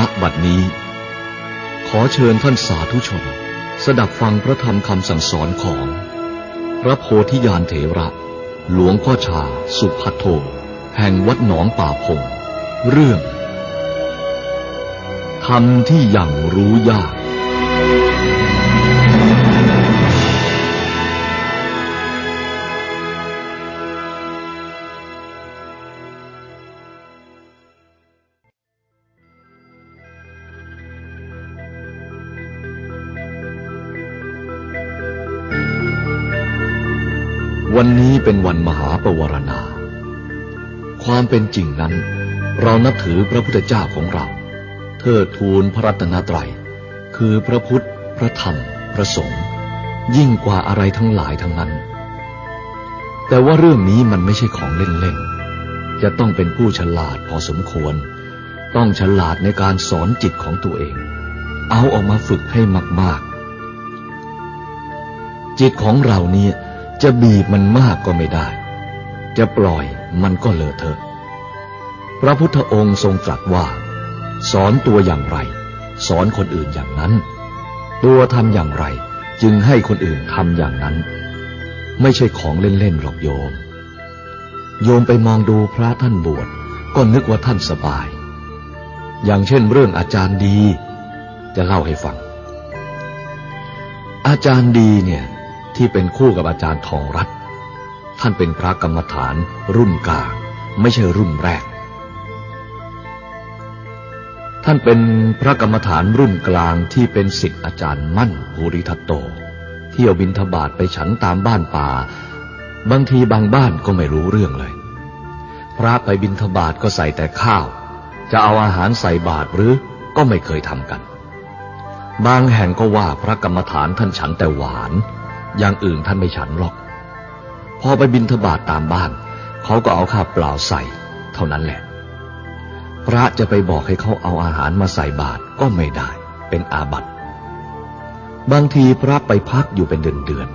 ณบัดนี้ ขอเชิญท่านสาธุชน สดับฟังพระธรรมคำสั่งสอนของ พระโพธิยานเถระ หลวงพ่อชา สุภัทโท แห่งวัดหนองป่าพง เรื่องธรรมที่ยังรู้ยาก เป็นวันมหาปวารณา ความเป็นจริงนั้น เรานับถือพระพุทธเจ้าของเรา เทิดทูนพระรัตนตรัย คือพระพุทธ พระธรรม พระสงฆ์ยิ่งกว่าอะไรทั้งหลายทั้งนั้น แต่ว่าเรื่องนี้มันไม่ใช่ของเล่นๆ จะต้องเป็นผู้ฉลาดพอสมควร ต้องฉลาดในการสอนจิตของตัวเอง เอาออกมาฝึกให้มาก ๆ จิตของเราเนี่ย จะบีบมันมากก็ไม่ได้ จะปล่อยมันก็เลอะเทอะ พระพุทธองค์ทรงตรัสว่า สอนตัวอย่างไร สอนคนอื่นอย่างนั้น ตัวทำอย่างไรจึงให้คนอื่นทำอย่างนั้น ไม่ใช่ของเล่นๆหรอกโยม โยมไปมองดูพระท่านบวชก็นึกว่าท่านสบาย อย่างเช่นเรื่องอาจารย์ดี จะเล่าให้ฟัง อาจารย์ดีเนี่ย ที่เป็นคู่กับอาจารย์ทองรัตท่านเป็นพระกรรมฐานรุ่นกลางไม่ใช่รุ่นแรก ท่านเป็นพระกรรมฐานรุ่นกลางที่เป็นสิทธิอาจารย์มั่นภูริทัตโต เที่ยวบินทบาทไปฉันตามบ้านป่า บางทีบางบ้านก็ไม่รู้เรื่องเลย พระไปบินทบาทก็ใส่แต่ข้าว จะเอาอาหารใส่บาตรหรือก็ไม่เคยทำกัน บางแห่งก็ว่าพระกรรมฐานท่านฉันแต่หวาน อย่างอื่นท่านไม่ฉันหรอก พอไปบินทบาทตามบ้าน เขาก็เอาข้าวเปล่าใส่ เท่านั้นแหละ พระจะไปบอกให้เขาเอาอาหารมาใส่บาตรก็ไม่ได้ เป็นอาบัติ บางทีพระไปพักอยู่เป็นเดือนเดือน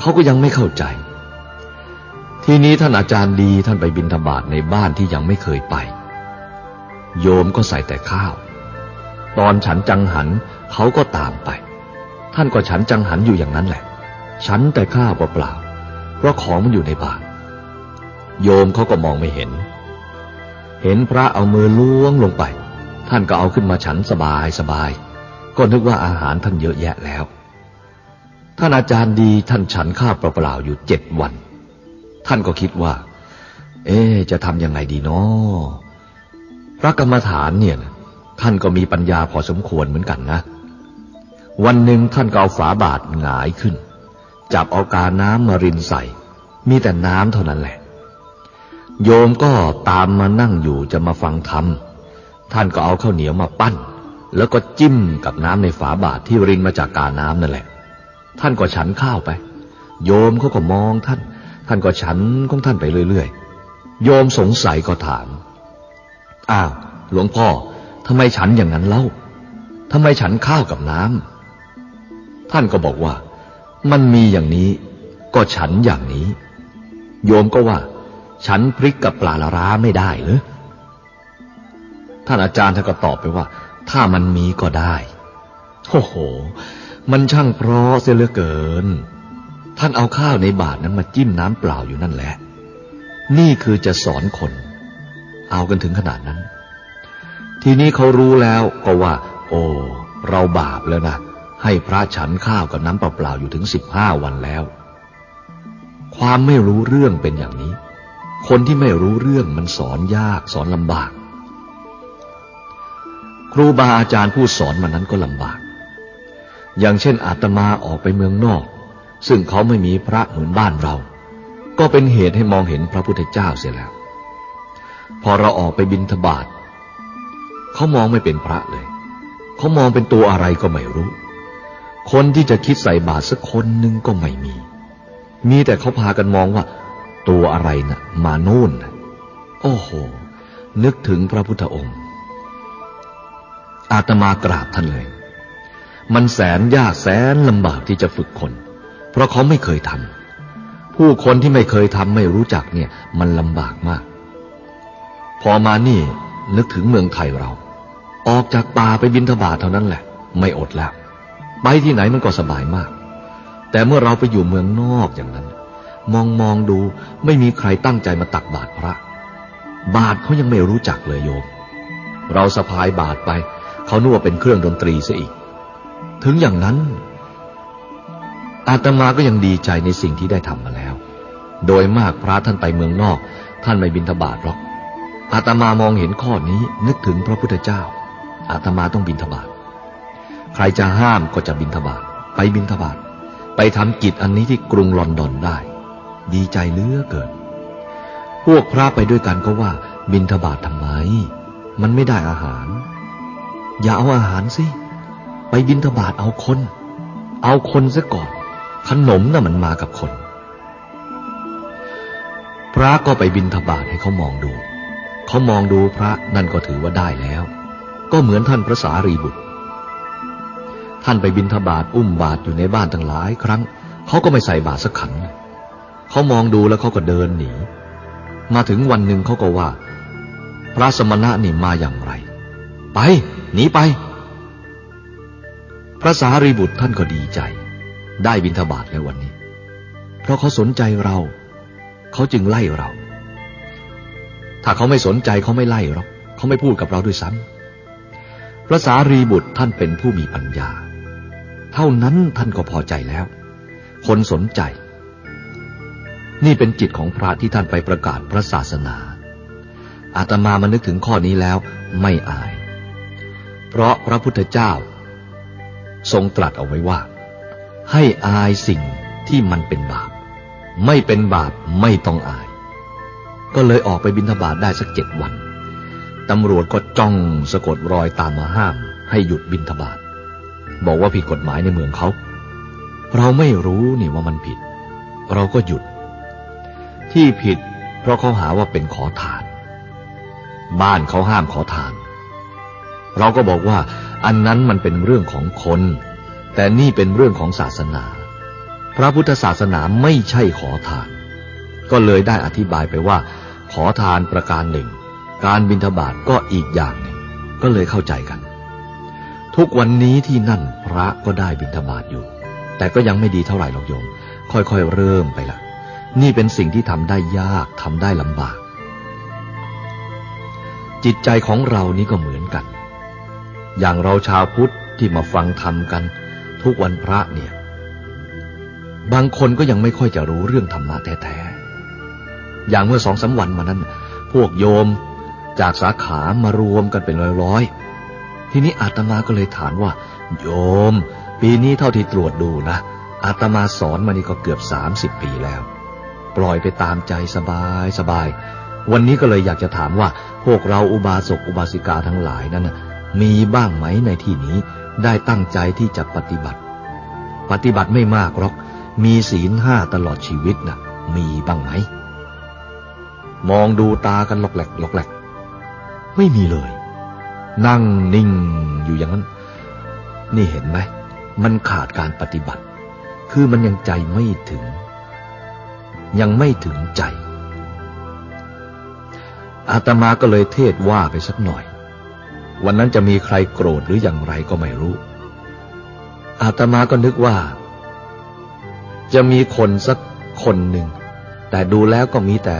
เขาก็ยังไม่เข้าใจ ทีนี้ท่านอาจารย์ดีท่านไปบินทบาทในบ้านที่ยังไม่เคยไป โยมก็ใส่แต่ข้าว ตอนฉันจังหันเขาก็ตามไป ท่านก็ฉันจังหันอยู่อย่างนั้นแหละ ฉันแต่ข้าวเปล่าเพราะของมันอยู่ในบาตรโยมเขาก็มองไม่เห็น เห็นพระเอามือล้วงลงไป ท่านก็เอาขึ้นมาฉันสบายสบาย ก็นึกว่าอาหารท่านเยอะแยะแล้ว ท่านอาจารย์ดีท่านฉันข้าวเปล่าๆอยู่เจ็ดวัน ท่านก็คิดว่า เอ๊จะทำยังไงดีเนาะพระกรรมฐานเนี่ยท่านก็มีปัญญาพอสมควรเหมือนกันนะ วันหนึ่งท่านก็เอาฝาบาทหงายขึ้น จับเอากาน้ำมารินใส่ มีแต่น้ำเท่านั้นแหละ โยมก็ตามมานั่งอยู่จะมาฟังธรรม ท่านก็เอาข้าวเหนียวมาปั้น แล้วก็จิ้มกับน้ำในฝาบาทที่รินมาจากกาน้ำนั่นแหละ ท่านก็ฉันข้าวไป โยมเขาก็มองท่าน ท่านก็ฉันของท่านไปเรื่อยๆ โยมสงสัยก็ถาม อ้าว หลวงพ่อทำไมฉันอย่างนั้นเล่าทำไมฉันข้าวกับน้ำท่านก็บอกว่า มันมีอย่างนี้ ก็ฉันอย่างนี้ โยมก็ว่า ฉันพริกกับปลาละร้าไม่ได้หรือท่านอาจารย์ท่านก็ตอบไปว่า ถ้ามันมีก็ได้โอ้โห มันช่างเพราะเสียเหลือเกิน ท่านเอาข้าวในบาทนั้นมาจิ้มน้ำเปล่าอยู่นั่นแหละ นี่คือจะสอนคน เอากันถึงขนาดนั้น ทีนี้เขารู้แล้วก็ว่า โอ้ เราบาปแล้วนะ ให้พระฉันข้าวกับน้ำเปล่าๆอยู่ถึงสิบห้าวันแล้ว ความไม่รู้เรื่องเป็นอย่างนี้ คนที่ไม่รู้เรื่องมันสอนยากสอนลำบาก ครูบาอาจารย์ผู้สอนมันนั้นก็ลำบาก อย่างเช่นอาตมาออกไปเมืองนอก ซึ่งเขาไม่มีพระเหมือนบ้านเรา ก็เป็นเหตุให้มองเห็นพระพุทธเจ้าเสียแล้ว พอเราออกไปบินทบาทเขามองไม่เป็นพระเลย เขามองเป็นตัวอะไรก็ไม่รู้ คนที่จะคิดใส่บาตรสักคนหนึ่งก็ไม่มี มีแต่เขาพากันมองว่า ตัวอะไรนะ่ะ มาโน่นโอ้โห นึกถึงพระพุทธองค์ อาตมากราบท่านเลย มันแสนยากแสนลำบากที่จะฝึกคน เพราะเขาไม่เคยทำผู้คนที่ไม่เคยทำไม่รู้จักเนี่ย มันลำบากมาก พอมานี่นึกถึงเมืองไทยเรา ออกจากป่าไปบินทบาทเท่านั้นแหละ ไม่อดแล้ว ไปที่ไหนมันก็สบายมาก แต่เมื่อเราไปอยู่เมืองนอกอย่างนั้น มองมองดูไม่มีใครตั้งใจมาตักบาตรพระ บาตรเขายังไม่รู้จักเลยโยม เราสะพายบาตรไป เขานึกว่าเป็นเครื่องดนตรีซะอีก ถึงอย่างนั้น อาตมาก็ยังดีใจในสิ่งที่ได้ทำมาแล้ว โดยมากพระท่านไปเมืองนอก ท่านไม่บินทบาทหรอกอาตมามองเห็นข้อนี้นึกถึงพระพุทธเจ้า อาตมาต้องบินทบาท ใครจะห้ามก็จะบินทบาทไปบินทบาทไปทำกิจอันนี้ที่กรุงลอนดอนได้ ดีใจเลือเกิน พวกพระไปด้วยกันก็ว่า บินทบาททำไม มันไม่ได้อาหาร อย่าเอาอาหารสิ ไปบินทบาทเอาคน เอาคนซะก่อน ขนมน่ะมันมากับคน พระก็ไปบินทบาทให้เขามองดู เขามองดูพระนั่นก็ถือว่าได้แล้ว ก็เหมือนท่านพระสารีบุตร ท่านไปบินทบาทอุ้มบาทอยู่ในบ้านตั้งหลายครั้ง เขาก็ไม่ใส่บาทสักขัน เขามองดูแล้วเขาก็เดินหนี มาถึงวันหนึ่งเขาก็ว่า พระสมณะนี่มาอย่างไร ไปหนีไป พระสารีบุตรท่านก็ดีใจ ได้บินทบาทในวันนี้ เพราะเขาสนใจเรา เขาจึงไล่เรา ถ้าเขาไม่สนใจเขาไม่ไล่หรอกเขาไม่พูดกับเราด้วยซ้ำพระสารีบุตรท่านเป็นผู้มีปัญญา เท่านั้นท่านก็พอใจแล้ว คนสนใจ นี่เป็นจิตของพระที่ท่านไปประกาศพระศาสนา อาตมามานึกถึงข้อนี้แล้วไม่อาย เพราะพระพุทธเจ้า ทรงตรัสเอาไว้ว่า ให้อายสิ่งที่มันเป็นบาป ไม่เป็นบาปไม่ต้องอาย ก็เลยออกไปบิณฑบาตได้สักเจ็ดวันตำรวจก็จ้องสะกดรอยตามมาห้าม ให้หยุดบิณฑบาต บอกว่าผิดกฎหมายในเมืองเขา เราไม่รู้นี่ว่ามันผิด เราก็หยุด ที่ผิด เพราะเขาหาว่าเป็นขอทาน บ้านเขาห้ามขอทาน เราก็บอกว่าอันนั้นมันเป็นเรื่องของคน แต่นี่เป็นเรื่องของศาสนา พระพุทธศาสนาไม่ใช่ขอทาน ก็เลยได้อธิบายไปว่า ขอทานประการหนึ่ง การบิณฑบาตก็อีกอย่างหนึ่ง ก็เลยเข้าใจกัน ทุกวันนี้ที่นั่นพระก็ได้บิณฑบาตอยู่ แต่ก็ยังไม่ดีเท่าไหร่หรอกโยม ค่อยๆเริ่มไปละนี่เป็นสิ่งที่ทำได้ยากทำได้ลำบาก จิตใจของเรานี่ก็เหมือนกัน อย่างเราชาวพุทธที่มาฟังธรรมกัน ทุกวันพระเนี่ย บางคนก็ยังไม่ค่อยจะรู้เรื่องธรรมะแท้ๆ อย่างเมื่อสองสาวันมานั้น พวกโยมจากสาขามารวมกันเป็นร้อยๆ ทีนี้อาตมาก็เลยถามว่า โยม ปีนี้เท่าที่ตรวจดูนะอาตมาสอนมานี่ก็เกือบสามสิบปีแล้ว ปล่อยไปตามใจสบายสบาย วันนี้ก็เลยอยากจะถามว่า พวกเราอุบาสกอุบาสิกาทั้งหลายนั้นมีบ้างไหมในที่นี้ได้ตั้งใจที่จะปฏิบัติ ปฏิบัติไม่มากหรอก มีศีลห้าตลอดชีวิตนะ่ะมีบ้างไหมมองดูตากันหลอกแหลกหลอกแหลก ไม่มีเลย นั่งนิ่งอยู่อย่างนั้น นี่เห็นไหม มันขาดการปฏิบัติ คือมันยังใจไม่ถึง ยังไม่ถึงใจ อาตมาก็เลยเทศว่าไปสักหน่อย วันนั้นจะมีใครโกรธหรืออย่างไรก็ไม่รู้ อาตมาก็นึกว่า จะมีคนสักคนหนึ่ง แต่ดูแล้วก็มีแต่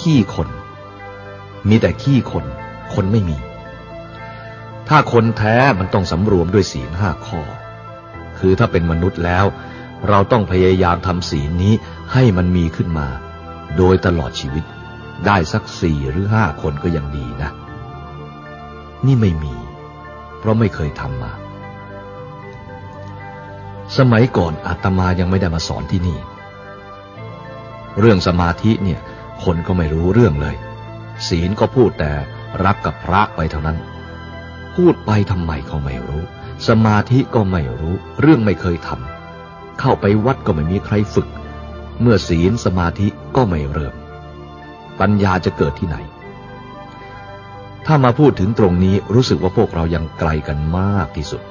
ขี้คน มีแต่ขี้คน คนไม่มี ถ้าคนแท้มันต้องสำรวมด้วยศีลห้าข้อ คือถ้าเป็นมนุษย์แล้ว เราต้องพยายามทำศีลนี้ให้มันมีขึ้นมา โดยตลอดชีวิต ได้สักสี่หรือห้าคนก็ยังดีนะ นี่ไม่มี เพราะไม่เคยทำมา สมัยก่อนอาตมายังไม่ได้มาสอนที่นี่ เรื่องสมาธิเนี่ย คนก็ไม่รู้เรื่องเลย ศีลก็พูดแต่รับกับพระไปเท่านั้น พูดไปทำไมก็ไม่รู้ สมาธิก็ไม่รู้ เรื่องไม่เคยทำเข้าไปวัดก็ไม่มีใครฝึก เมื่อศีลสมาธิก็ไม่เริ่ม ปัญญาจะเกิดที่ไหน ถ้ามาพูดถึงตรงนี้รู้สึกว่าพวกเรายังไกลกันมากที่สุด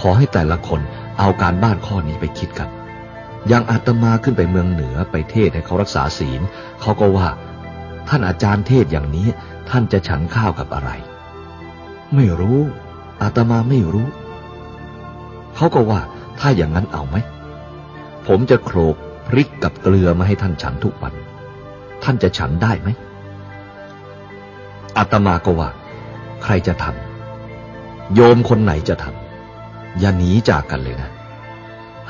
ขอให้แต่ละคนเอาการบ้านข้อนี้ไปคิดกันอย่างอาตมาขึ้นไปเมืองเหนือไปเทศให้เขารักษาศีลเขาก็ว่า ท่านอาจารย์เทศอย่างนี้ ท่านจะฉันข้าวกับอะไร ไม่รู้ อาตมาไม่รู้ เขาก็ว่าถ้าอย่างนั้นเอาไหม ผมจะโขลกพริกกับเกลือมาให้ท่านฉันทุกวัน ท่านจะฉันได้ไหม อาตมาก็ว่า ใครจะทำโยมคนไหนจะทำอย่าหนีจากกันเลยนะ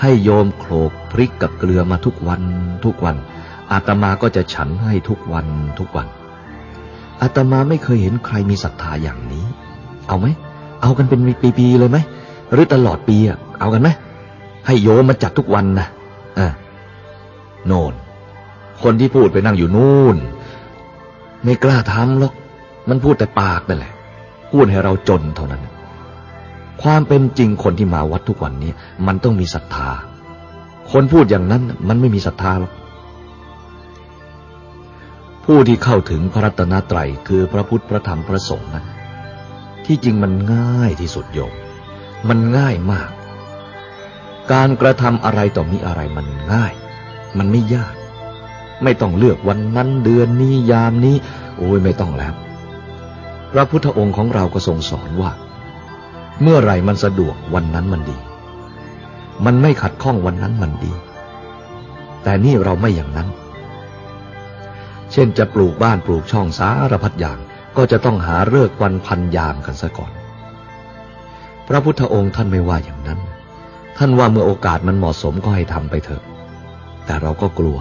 ให้โยมโขลกพริกกับเกลือมาทุกวันทุกวัน อาตมาก็จะฉันให้ทุกวันทุกวันอาตมาไม่เคยเห็นใครมีศรัทธาอย่างนี้ เอาไหม เอากันเป็นปีๆเลยไหมหรือตลอดปีอะเอากันไหมให้โยมมาจัดทุกวันนะอะโน่น คนที่พูดไปนั่งอยู่นู่น ไม่กล้าทำหรอก มันพูดแต่ปากนั่นแหละ พูดให้เราจนเท่านั้น ความเป็นจริงคนที่มาวัดทุกวันนี้ มันต้องมีศรัทธา คนพูดอย่างนั้นมันไม่มีศรัทธาหรอกผู้ที่เข้าถึงพระรัตนตรัยคือพระพุทธพระธรรมพระสงฆ์นั้น ที่จริงมันง่ายที่สุดโยม มันง่ายมาก การกระทำอะไรต่อมีอะไรมันง่าย มันไม่ยาก ไม่ต้องเลือกวันนั้นเดือนนี้ยามนี้ โอ้ยไม่ต้องแล้ว พระพุทธองค์ของเราก็ทรงสอนว่า เมื่อไรมันสะดวกวันนั้นมันดี มันไม่ขัดข้องวันนั้นมันดี แต่นี่เราไม่อย่างนั้น เช่นจะปลูกบ้านปลูกช่องสารพัดอย่าง ก็จะต้องหาเลิกวันพันยามกันซะก่อน พระพุทธองค์ท่านไม่ว่าอย่างนั้น ท่านว่าเมื่อโอกาสมันเหมาะสมก็ให้ทำไปเถอะ แต่เราก็กลัว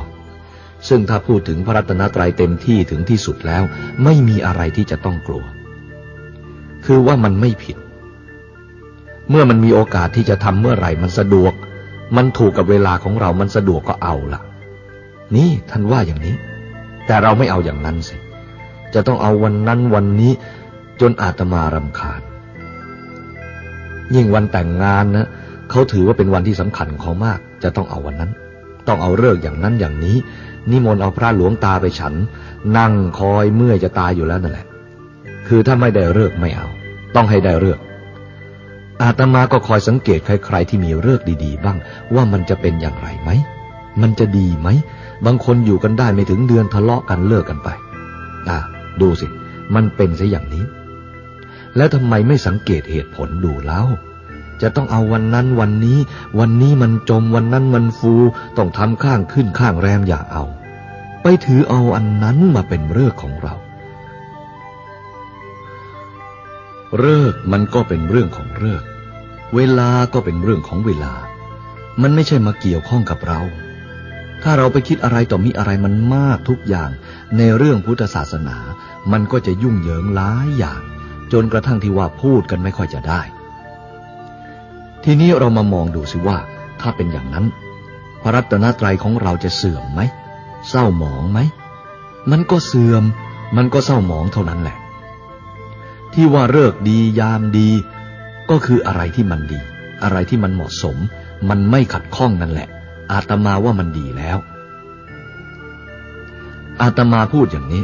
ซึ่งถ้าพูดถึงพระรัตนตรัยเต็มที่ถึงที่สุดแล้ว ไม่มีอะไรที่จะต้องกลัว คือว่ามันไม่ผิด เมื่อมันมีโอกาสที่จะทำเมื่อไหร่มันสะดวก มันถูกกับเวลาของเรามันสะดวกก็เอาละนี่ท่านว่าอย่างนี้ แต่เราไม่เอาอย่างนั้นสิ จะต้องเอาวันนั้นวันนี้จนอาตมารำคาญ ยิ่งวันแต่งงานนะเขาถือว่าเป็นวันที่สำคัญของมาก จะต้องเอาวันนั้น ต้องเอาเลิกอย่างนั้นอย่างนี้ นิมนต์เอาพระหลวงตาไปฉัน นั่งคอยเมื่อยจะตายอยู่แล้วนั่นแหละ คือถ้าไม่ได้เลิกไม่เอา ต้องให้ได้เลิกอาตมาก็คอยสังเกตใครๆที่มีเลิกดีๆ บ้าง ว่ามันจะเป็นอย่างไรไหม มันจะดีไหม บางคนอยู่กันได้ไม่ถึงเดือนทะเลาะกันเลิกกันไป อ่า ดูสิ มันเป็นซะอย่างนี้ แล้วทำไมไม่สังเกตเหตุผลดูแล้วจะต้องเอาวันนั้นวันนี้ วันนี้มันจมวันนั้นมันฟูต้องทำข้างขึ้นข้างแรมอย่าเอา ไปถือเอาอันนั้นมาเป็นเรื่องของเราเลิกมันก็เป็นเรื่องของเลิก เวลาก็เป็นเรื่องของเวลา มันไม่ใช่มาเกี่ยวข้องกับเรา ถ้าเราไปคิดอะไรต่อมีอะไรมันมากทุกอย่าง ในเรื่องพุทธศาสนา มันก็จะยุ่งเหยิงหลายอย่าง จนกระทั่งที่ว่าพูดกันไม่ค่อยจะได้ ทีนี้เรามามองดูสิว่า ถ้าเป็นอย่างนั้น พระรัตนตรัยของเราจะเสื่อมไหมเศร้าหมองไหมมันก็เสื่อม มันก็เศร้าหมองเท่านั้นแหละ ที่ว่าเลิกดียามดี ก็คืออะไรที่มันดี อะไรที่มันเหมาะสม มันไม่ขัดข้องนั่นแหละ อาตมาว่ามันดีแล้ว อาตมาพูดอย่างนี้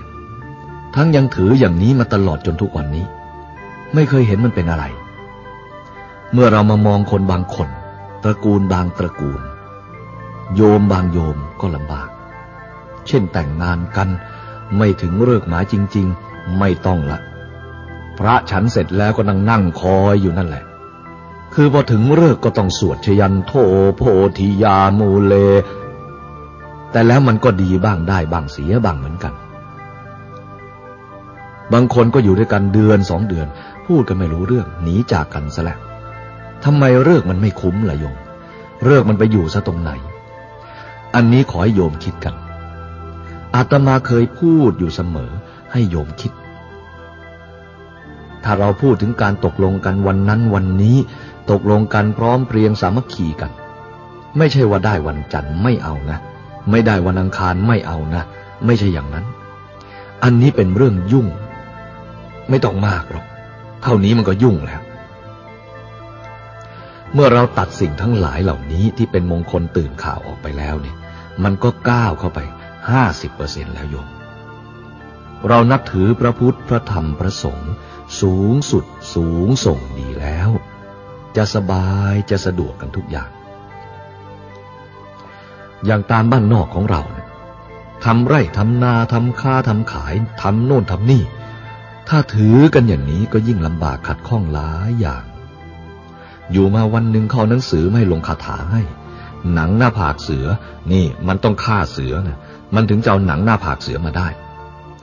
ทั้งยังถืออย่างนี้มาตลอดจนทุกวันนี้ ไม่เคยเห็นมันเป็นอะไร เมื่อเรามามองคนบางคน ตระกูลบางตระกูล โยมบางโยมก็ลำบาก เช่นแต่งงานกัน ไม่ถึงเลิกหมายจริง ๆ ไม่ต้องละพระฉันเสร็จแล้วก็นั่งนั่งคอยอยู่นั่นแหละ คือพอถึงเลิกก็ต้องสวดชยันโทโพธิยามูเล แต่แล้วมันก็ดีบ้างได้บ้างเสียบ้างเหมือนกัน บางคนก็อยู่ด้วยกันเดือนสองเดือน พูดกันไม่รู้เรื่องหนีจากกันซะแล้วทำไมเลิกมันไม่คุ้มล่ะโยมเลิกมันไปอยู่ซะตรงไหน อันนี้ขอให้โยมคิดกัน อาตมาเคยพูดอยู่เสมอให้โยมคิด ถ้าเราพูดถึงการตกลงกันวันนั้นวันนี้ ตกลงกันพร้อมเพรียงสามัคคีกัน ไม่ใช่ว่าได้วันจันทร์ไม่เอานะ ไม่ได้วันอังคารไม่เอานะ ไม่ใช่อย่างนั้น อันนี้เป็นเรื่องยุ่ง ไม่ต้องมากหรอก เท่านี้มันก็ยุ่งแล้ว เมื่อเราตัดสิ่งทั้งหลายเหล่านี้ที่เป็นมงคลตื่นข่าวออกไปแล้วเนี่ย มันก็ก้าวเข้าไปห้าสิบเปอร์เซ็นแล้วโยม เรานับถือพระพุทธพระธรรมพระสงฆ์สูงสุดสูงส่งดีแล้ว จะสบายจะสะดวกกันทุกอย่าง อย่างตามบ้านนอกของเราเนี่ยทำไร่ทำนาทำค้าทำขายทำโน่นทำนี่ ถ้าถือกันอย่างนี้ก็ยิ่งลำบากขัดข้องหลายอย่าง อยู่มาวันหนึ่งเขาหนังสือไม่ลงคาถาให้ หนังหน้าผากเสือ นี่มันต้องฆ่าเสือนะมันถึงจะเอาหนังหน้าผากเสือมาได้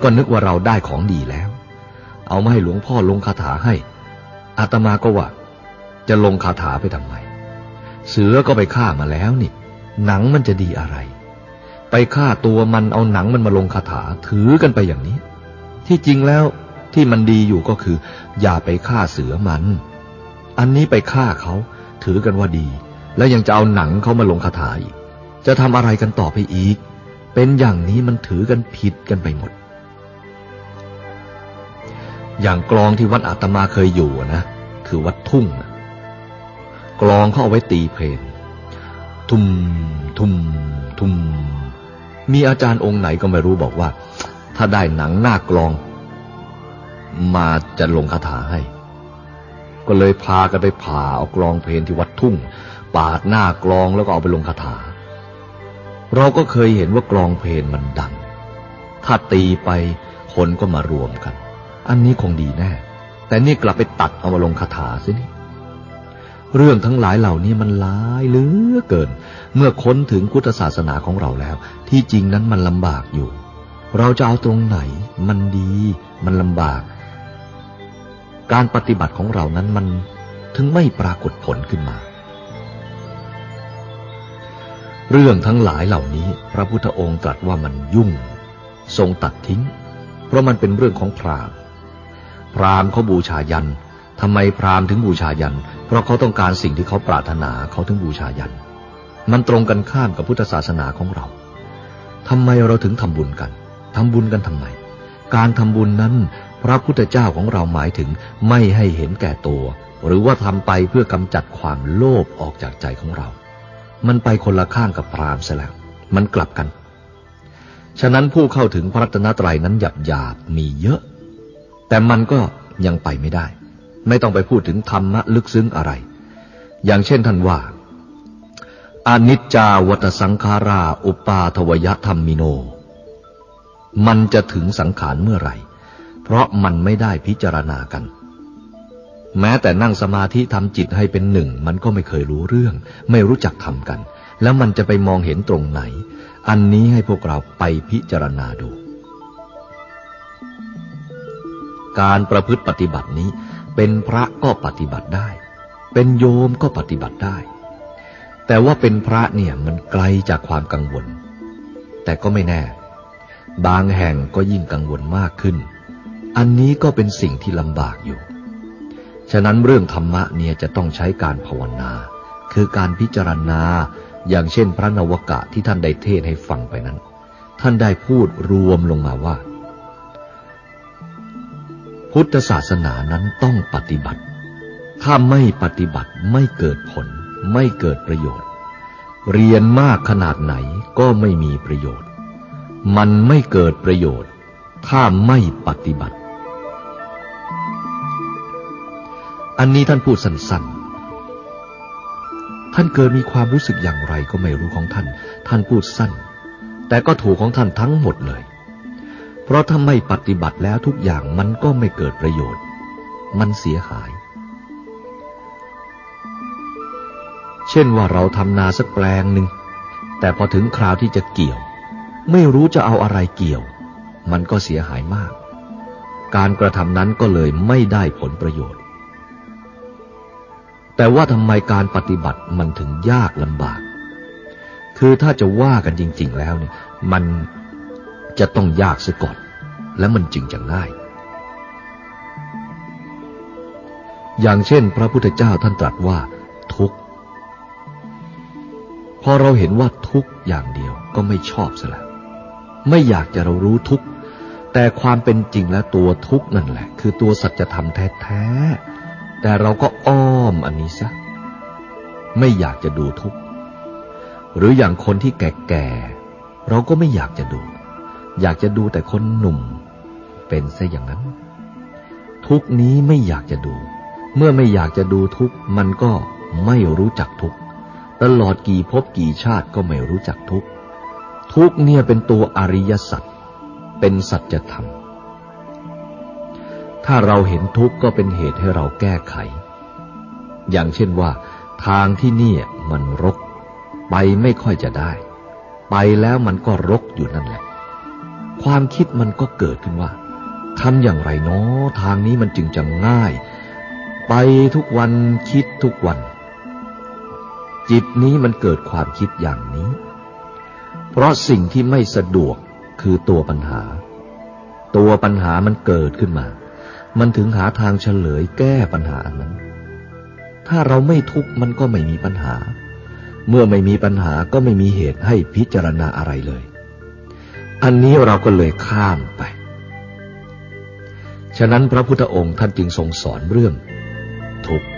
ก็นึกว่าเราได้ของดีแล้ว เอามาให้หลวงพ่อลงคาถาให้อาตมาก็ว่า จะลงคาถาไปทำไม เสือก็ไปฆ่ามาแล้วนี่ หนังมันจะดีอะไร ไปฆ่าตัวมันเอาหนังมันมาลงคาถาถือกันไปอย่างนี้ ที่จริงแล้วที่มันดีอยู่ก็คือ อย่าไปฆ่าเสือมัน อันนี้ไปฆ่าเขาถือกันว่าดี แล้วยังจะเอาหนังเขามาลงคาถาอีก จะทำอะไรกันต่อไปอีก เป็นอย่างนี้มันถือกันผิดกันไปหมด อย่างกลองที่วัดอาตมาเคยอยู่นะ คือวัดทุ่งนะ กลองเขาเอาไว้ตีเพลงทุมทุมทุม มีอาจารย์องค์ไหนก็ไม่รู้บอกว่า ถ้าได้หนังหน้ากลอง มาจะลงคาถาให้ ก็เลยพากันไปผ่าเอากลองเพลงที่วัดทุ่ง ปาดหน้ากลองแล้วก็เอาไปลงคาถา เราก็เคยเห็นว่ากลองเพลงมันดัง ถ้าตีไปคนก็มารวมกัน อันนี้คงดีแน่ แต่นี่กลับไปตัดเอามาลงคาถาซินี่ เรื่องทั้งหลายเหล่านี้มันหลายเหลือเกิน เมื่อค้นถึงพุทธศาสนาของเราแล้ว ที่จริงนั้นมันลำบากอยู่ เราจะเอาตรงไหน มันดี มันลำบาก การปฏิบัติของเรานั้นมันถึงไม่ปรากฏผลขึ้นมา เรื่องทั้งหลายเหล่านี้ พระพุทธองค์ตรัสว่ามันยุ่ง ทรงตัดทิ้ง เพราะมันเป็นเรื่องของพราหมณ์ พราหมณ์เขาบูชายัน ทำไมพราหมณ์ถึงบูชายัน เพราะเขาต้องการสิ่งที่เขาปรารถนาเขาถึงบูชายัน มันตรงกันข้ามกับพุทธศาสนาของเราทำไมเราถึงทำบุญกันทำบุญกันทำไม การทำบุญนั้นพระพุทธเจ้าของเราหมายถึงไม่ให้เห็นแก่ตัว หรือว่าทำไปเพื่อกำจัดความโลภออกจากใจของเรา มันไปคนละข้างกับพราหมณ์ซะแล้ว มันกลับกัน ฉะนั้นผู้เข้าถึงพระรัตนตรัยนั้นหยาบหยาบมีเยอะ แต่มันก็ยังไปไม่ได้ ไม่ต้องไปพูดถึงธรรมะลึกซึ้งอะไร อย่างเช่นท่านว่าอนิจจาวัตสังขารา อุปาทวยธรรมมิโน มันจะถึงสังขารเมื่อไหร่ เพราะมันไม่ได้พิจารณากัน แม้แต่นั่งสมาธิทำจิตให้เป็นหนึ่ง มันก็ไม่เคยรู้เรื่อง ไม่รู้จักทำกัน แล้วมันจะไปมองเห็นตรงไหน อันนี้ให้พวกเราไปพิจารณาดู การประพฤติปฏิบัตินี้ เป็นพระก็ปฏิบัติได้ เป็นโยมก็ปฏิบัติได้ แต่ว่าเป็นพระเนี่ยมันไกลจากความกังวล แต่ก็ไม่แน่ บางแห่งก็ยิ่งกังวลมากขึ้น อันนี้ก็เป็นสิ่งที่ลำบากอยู่ ฉะนั้นเรื่องธรรมะเนี่ยจะต้องใช้การภาวนา คือการพิจารณา อย่างเช่นพระนวกะที่ท่านได้เทศให้ฟังไปนั้น ท่านได้พูดรวมลงมาว่า พุทธศาสนานั้นต้องปฏิบัติ ถ้าไม่ปฏิบัติไม่เกิดผล ไม่เกิดประโยชน์ เรียนมากขนาดไหนก็ไม่มีประโยชน์ มันไม่เกิดประโยชน์ ถ้าไม่ปฏิบัติ อันนี้ท่านพูดสั้นๆ ท่านเกิดมีความรู้สึกอย่างไรก็ไม่รู้ของท่าน ท่านพูดสั้น แต่ก็ถูกของท่านทั้งหมดเลย เพราะถ้าไม่ปฏิบัติแล้วทุกอย่างมันก็ไม่เกิดประโยชน์ มันเสียหาย เช่นว่าเราทำนาสักแปลงหนึ่ง แต่พอถึงคราวที่จะเกี่ยว ไม่รู้จะเอาอะไรเกี่ยว มันก็เสียหายมาก การกระทำนั้นก็เลยไม่ได้ผลประโยชน์ แต่ว่าทำไมการปฏิบัติมันถึงยากลำบาก คือถ้าจะว่ากันจริง ๆ แล้วเนี่ยมัน จะต้องยากเสียก่อน และมันจึงจะง่าย อย่างเช่น พระพุทธเจ้าท่านตรัสว่า ทุกข์ พอเราเห็นว่าทุกข์อย่างเดียวก็ไม่ชอบซะแล้วไม่อยากจะเรารู้ทุกข์ แต่ความเป็นจริงและตัวทุกข์นั่นแหละ คือตัวสัจธรรมแท้ๆ แต่เราก็อ้อมอันนี้ซะ ไม่อยากจะดูทุกข์ หรืออย่างคนที่แก่ๆ เราก็ไม่อยากจะดู อยากจะดูแต่คนหนุ่ม เป็นซะอย่างนั้น ทุกนี้ไม่อยากจะดู เมื่อไม่อยากจะดูทุกมันก็ไม่รู้จักทุกตลอดกี่ภพกี่ชาติก็ไม่รู้จักทุกทุกเนี่ยเป็นตัวอริยสัจเป็นสัจธรรม ถ้าเราเห็นทุกข์ก็เป็นเหตุให้เราแก้ไข อย่างเช่นว่า ทางที่นี่มันรก ไปไม่ค่อยจะได้ ไปแล้วมันก็รกอยู่นั่นแหละ ความคิดมันก็เกิดขึ้นว่าทำอย่างไรเนาะทางนี้มันจึงจะง่าย ไปทุกวันคิดทุกวัน จิตนี้มันเกิดความคิดอย่างนี้ เพราะสิ่งที่ไม่สะดวกคือตัวปัญหา ตัวปัญหามันเกิดขึ้นมา มันถึงหาทางเฉลยแก้ปัญหาอันนั้น ถ้าเราไม่ทุกข์มันก็ไม่มีปัญหา เมื่อไม่มีปัญหาก็ไม่มีเหตุให้พิจารณาอะไรเลย อันนี้เราก็เลยข้ามไป ฉะนั้นพระพุทธองค์ท่านจึงทรงสอนเรื่อง ทุกข์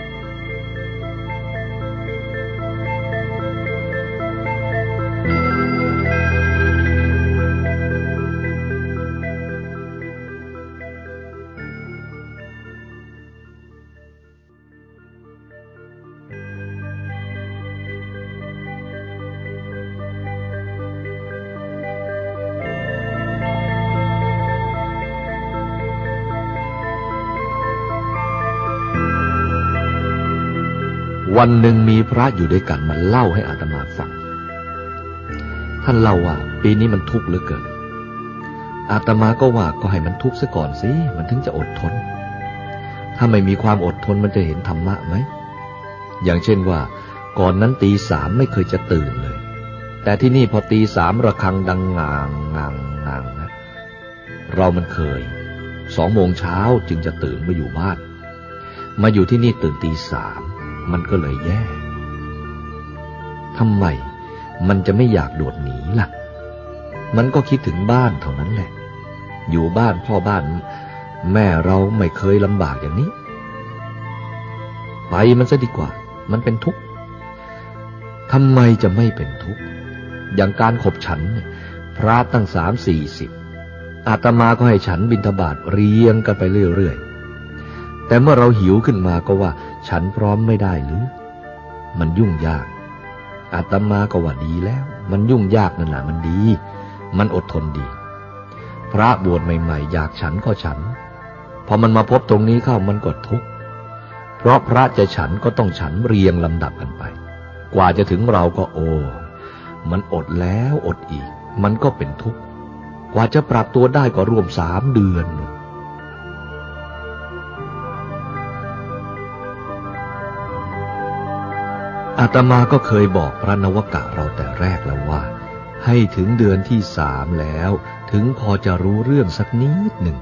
วันหนึ่งมีพระอยู่ด้วยกันมาเล่าให้อาตมาฟัง ท่านเล่าว่า ปีนี้มันทุกข์เหลือเกิน อาตมาก็ว่าก็ให้มันทุกข์ซะก่อนสิ มันถึงจะอดทน ถ้าไม่มีความอดทนมันจะเห็นธรรมะไหม อย่างเช่นว่า ก่อนนั้นตีสามไม่เคยจะตื่นเลย แต่ที่นี่พอตีสามระฆังดังงางงางงางนะ เรามันเคย สองโมงเช้าจึงจะตื่นมาอยู่บ้าน มาอยู่ที่นี่ตื่นตีสาม มันก็เลยแย่ทำไมมันจะไม่อยากโดดหนีล่ะ มันก็คิดถึงบ้านเท่านั้นแหละ อยู่บ้านพ่อบ้าน แม่เราไม่เคยลำบากอย่างนี้ ไปมันซะดีกว่า มันเป็นทุกข์ทำไมจะไม่เป็นทุกข์ อย่างการขบฉันเนี่ยพระตั้งสามสี่สิบอาตมาก็ให้ฉันบินทบาทเรียงกันไปเรื่อยๆ แต่เมื่อเราหิวขึ้นมาก็ว่า ฉันพร้อมไม่ได้หรือ มันยุ่งยาก อาตมาก็ว่าดีแล้ว มันยุ่งยากนั่นแหละมันดี มันอดทนดี พระบวชใหม่ๆ อยากฉันก็ฉัน พอมันมาพบตรงนี้เข้ามันก็ทุกข์ เพราะพระจะฉันก็ต้องฉันเรียงลำดับกันไป กว่าจะถึงเราก็โอ้มันอดแล้วอดอีก มันก็เป็นทุกข์ กว่าจะปรับตัวได้ก็รวมสามเดือน อาตมาก็เคยบอกพระนวกะเราแต่แรกแล้วว่า ให้ถึงเดือนที่สามแล้ว ถึงพอจะรู้เรื่องสักนิดหนึ่ง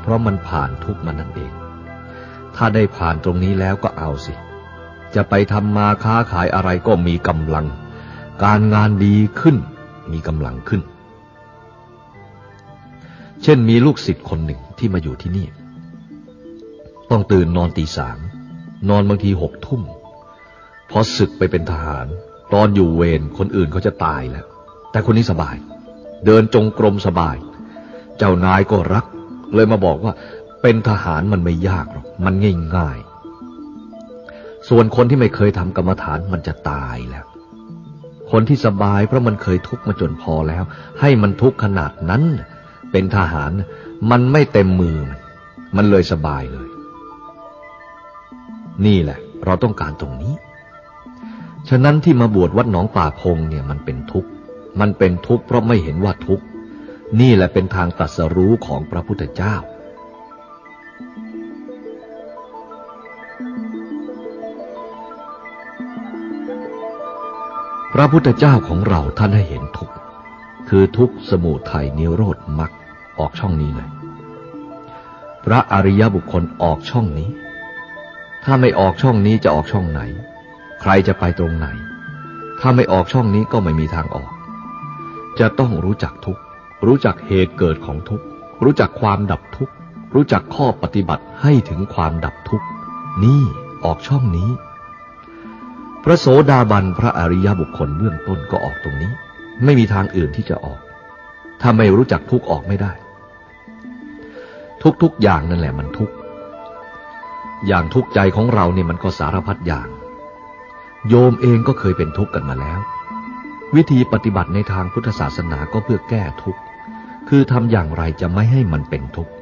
เพราะมันผ่านทุกมันนั่นเอง ถ้าได้ผ่านตรงนี้แล้วก็เอาสิ จะไปทำมาค้าขายอะไรก็มีกำลัง การงานดีขึ้น มีกำลังขึ้น เช่นมีลูกศิษย์คนหนึ่งที่มาอยู่ที่นี่ ต้องตื่นนอนตีสามนอนบางทีหกทุ่ม พอศึกไปเป็นทหาร ตอนอยู่เวรคนอื่นเขาจะตายแล้ว แต่คนนี้สบาย เดินจงกรมสบาย เจ้านายก็รัก เลยมาบอกว่า เป็นทหารมันไม่ยากหรอกมันง่ายง่ายส่วนคนที่ไม่เคยทำกรรมฐานมันจะตายแล้วคนที่สบายเพราะมันเคยทุกข์มาจนพอแล้ว ให้มันทุกข์ขนาดนั้น เป็นทหารมันไม่เต็มมือ มันมันเลยสบายเลย นี่แหละ เราต้องการตรงนี้ ฉะนั้นที่มาบวชวัดหนองป่าพงเนี่ยมันเป็นทุกข์ มันเป็นทุกข์เพราะไม่เห็นว่าทุกข์ นี่แหละเป็นทางตัดสรู้ของพระพุทธเจ้า พระพุทธเจ้าของเราท่านให้เห็นทุกข์คือทุกข์สมุทัยนิโรธมรรคออกช่องนี้เลย พระอริยบุคคลออกช่องนี้ ถ้าไม่ออกช่องนี้จะออกช่องไหน ใครจะไปตรงไหน ถ้าไม่ออกช่องนี้ก็ไม่มีทางออก จะต้องรู้จักทุกรู้จักเหตุเกิดของทุกรู้จักความดับทุกรู้จักข้อปฏิบัติให้ถึงความดับทุกนี่ออกช่องนี้ พระโสดาบันพระอริยบุคคลเบื้องต้นก็ออกตรงนี้ ไม่มีทางอื่นที่จะออก ถ้าไม่รู้จักทุกออกไม่ได้ ทุกๆอย่างนั่นแหละมันทุกอย่างทุกใจของเราเนี่ยมันก็สารพัดอย่าง โยมเองก็เคยเป็นทุกข์กันมาแล้ว วิธีปฏิบัติในทางพุทธศาสนาก็เพื่อแก้ทุกข์ คือทำอย่างไรจะไม่ให้มันเป็นทุกข์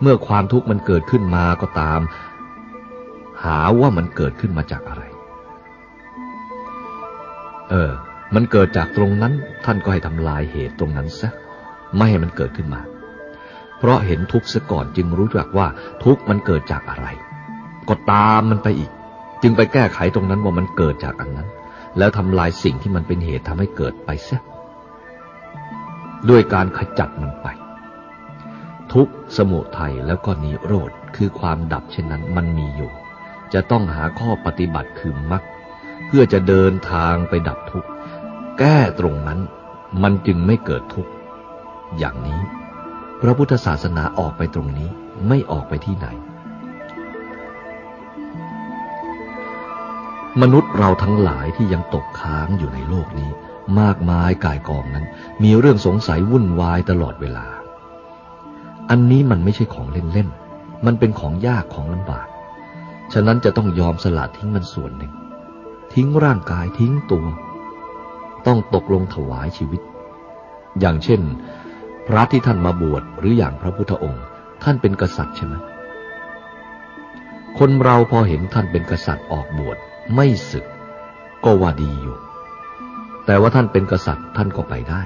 เมื่อความทุกข์มันเกิดขึ้นมาก็ตาม หาว่ามันเกิดขึ้นมาจากอะไร เออ มันเกิดจากตรงนั้น ท่านก็ให้ทำลายเหตุตรงนั้นซะ ไม่ให้มันเกิดขึ้นมา เพราะเห็นทุกข์ซะก่อนจึงรู้จักว่าทุกข์มันเกิดจากอะไร ก็ตามมันไปอีก จึงไปแก้ไขตรงนั้นว่ามันเกิดจากอันนั้น แล้วทำลายสิ่งที่มันเป็นเหตุทำให้เกิดไปเสียด้วยการขจัดมันไป ทุกสมุทัยแล้วก็นิโรธคือความดับเช่นนั้นมันมีอยู่ จะต้องหาข้อปฏิบัติคือมรรคเพื่อจะเดินทางไปดับทุกข์แก้ตรงนั้นมันจึงไม่เกิดทุกข์อย่างนี้ พระพุทธศาสนาออกไปตรงนี้ไม่ออกไปที่ไหน มนุษย์เราทั้งหลายที่ยังตกค้างอยู่ในโลกนี้ มากมายกายกองนั้น มีเรื่องสงสัยวุ่นวายตลอดเวลา อันนี้มันไม่ใช่ของเล่นๆ มันเป็นของยากของลำบาก ฉะนั้นจะต้องยอมสละทิ้งมันส่วนหนึ่ง ทิ้งร่างกายทิ้งตัว ต้องตกลงถวายชีวิต อย่างเช่น พระที่ท่านมาบวชหรืออย่างพระพุทธองค์ ท่านเป็นกษัตริย์ใช่ไหมคนเราพอเห็นท่านเป็นกษัตริย์ออกบวช ไม่ศึก ก็ว่าดีอยู่ แต่ว่าท่านเป็นกษัตริย์ท่านก็ไปได้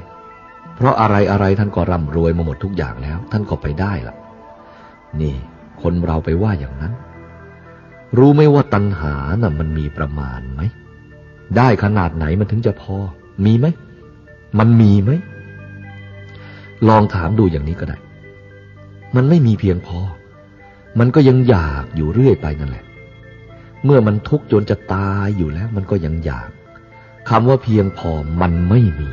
เพราะอะไรอะไรท่านก็ร่ำรวยมาหมดทุกอย่างแล้ว ท่านก็ไปได้ล่ะ นี่คนเราไปว่าอย่างนั้น รู้ไหมว่าตัณหาน่ะมันมีประมาณไหม ได้ขนาดไหนมันถึงจะพอ มีไหม มันมีไหม ลองถามดูอย่างนี้ก็ได้ มันไม่มีเพียงพอ มันก็ยังอยากอยู่เรื่อยไปนั่นแหละ เมื่อมันทุกข์จนจะตายอยู่แล้วมันก็ยังอยากคำว่าเพียงพอมันไม่มี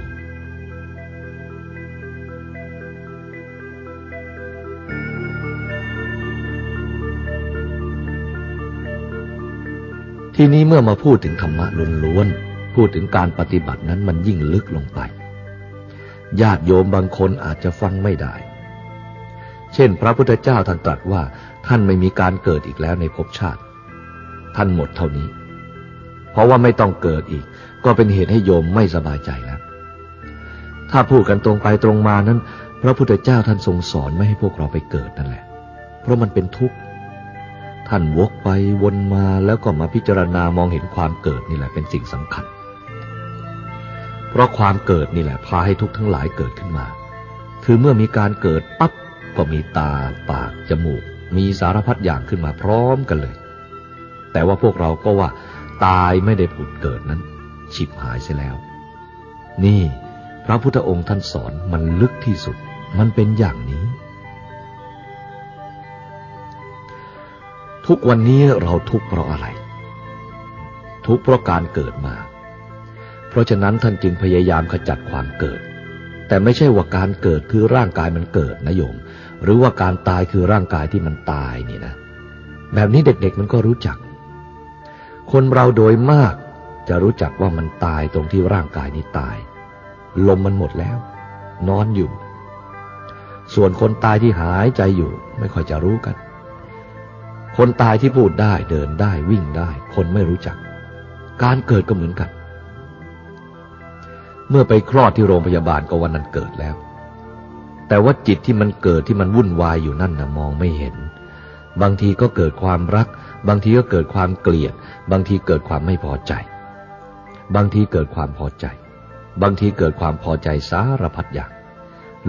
ทีนี้เมื่อมาพูดถึงธรรมะล้วนๆ พูดถึงการปฏิบัตินั้นมันยิ่งลึกลงไป ญาติโยมบางคนอาจจะฟังไม่ได้ เช่น พระพุทธเจ้าท่านตรัสว่าท่านไม่มีการเกิดอีกแล้วในภพชาติ ท่านหมดเท่านี้ เพราะว่าไม่ต้องเกิดอีก ก็เป็นเหตุให้โยมไม่สบายใจแล้ว ถ้าพูดกันตรงไปตรงมานั้น พระพุทธเจ้าท่านทรงสอนไม่ให้พวกเราไปเกิดนั่นแหละ เพราะมันเป็นทุกข์ ท่านวกไปวนมาแล้วก็มาพิจารณามองเห็นความเกิดนี่แหละเป็นสิ่งสำคัญ เพราะความเกิดนี่แหละพาให้ทุกข์ทั้งหลายเกิดขึ้นมา คือเมื่อมีการเกิดปั๊บก็มีตา ปาก จมูก มีสารพัดอย่างขึ้นมาพร้อมกันเลย แต่ว่าพวกเราก็ว่าตายไม่ได้ผุดเกิดนั้น ฉิบหายเสียแล้ว นี่พระพุทธองค์ท่านสอนมันลึกที่สุด มันเป็นอย่างนี้ ทุกวันนี้เราทุกข์เพราะอะไร ทุกข์เพราะการเกิดมา เพราะฉะนั้นท่านจึงพยายามขจัดความเกิด แต่ไม่ใช่ว่าการเกิดคือร่างกายมันเกิดนะโยม หรือว่าการตายคือร่างกายที่มันตายนี่นะ แบบนี้เด็กๆมันก็รู้จัก คนเราโดยมากจะรู้จักว่ามันตายตรงที่ร่างกายนี้ตาย ลมมันหมดแล้ว นอนอยู่ ส่วนคนตายที่หายใจอยู่ไม่ค่อยจะรู้กัน คนตายที่พูดได้เดินได้วิ่งได้ คนไม่รู้จัก การเกิดก็เหมือนกัน เมื่อไปคลอดที่โรงพยาบาลก็วันนั้นเกิดแล้ว แต่ว่าจิตที่มันเกิดที่มันวุ่นวายอยู่นั่นนะมองไม่เห็น บางทีก็เกิดความรัก บางทีก็เกิดความเกลียด บางทีเกิดความไม่พอใจ บางทีเกิดความพอใจ บางทีเกิดความพอใจสารพัดอย่าง